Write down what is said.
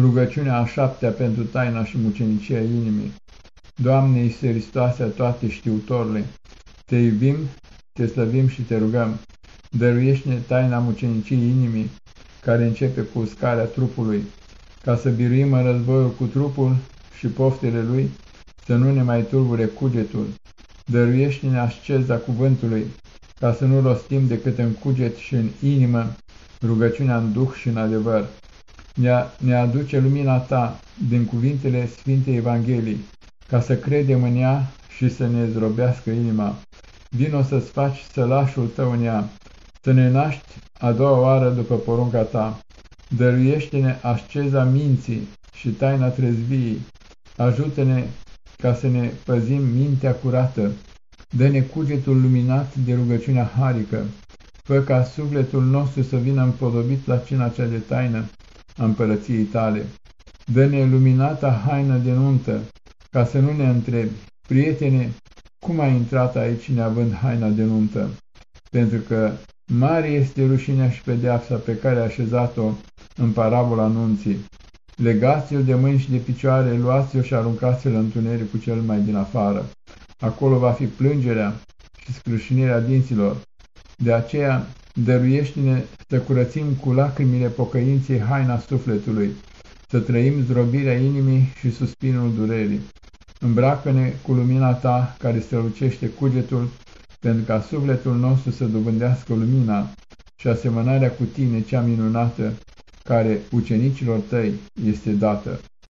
Rugăciunea a șaptea pentru taina și mucenicia inimii. Doamne Iisuse Hristoase, toate știutorule, Te iubim, Te slăvim și Te rugăm. Dăruiește-ne taina muceniciei inimii, care începe cu uscarea trupului, ca să biruim în războiul cu trupul și poftele lui, să nu ne mai tulbure cugetul. Dăruiește-ne asceza cuvântului, ca să nu rostim decât în cuget și în inimă rugăciunea în duh și în adevăr. Ne, ne aduce lumina ta din cuvintele Sfintei Evangheliei, ca să credem în ea și să ne zdrobească inima. Vino să-ți faci sălașul tău în ea, să ne naști a doua oară după porunca ta. Dăruiește-ne asceza minții și taina trezviei. Ajută-ne ca să ne păzim mintea curată. Dă-ne cugetul luminat de rugăciunea harică. Fă ca sufletul nostru să vină împodobit la cina cea de taină a împărăției tale. Dă-ne luminata haină de nuntă, ca să nu ne întrebi, prietene, cum ai intrat aici neavând haina de nuntă? Pentru că mare este rușinea și pedeapsa pe care a așezat-o în parabola anunții. Legați-l de mâini și de picioare, luați-o și aruncați-l în cu cel mai din afară. Acolo va fi plângerea și scrâșinirea dinților. De aceea, dăruiește-ne să curățim cu lacrimile pocăinței haina sufletului, să trăim zdrobirea inimii și suspinul durerii. Îmbracă-ne cu lumina ta care strălucește cugetul, pentru ca sufletul nostru să dobândească lumina și asemănarea cu tine cea minunată, care ucenicilor tăi este dată.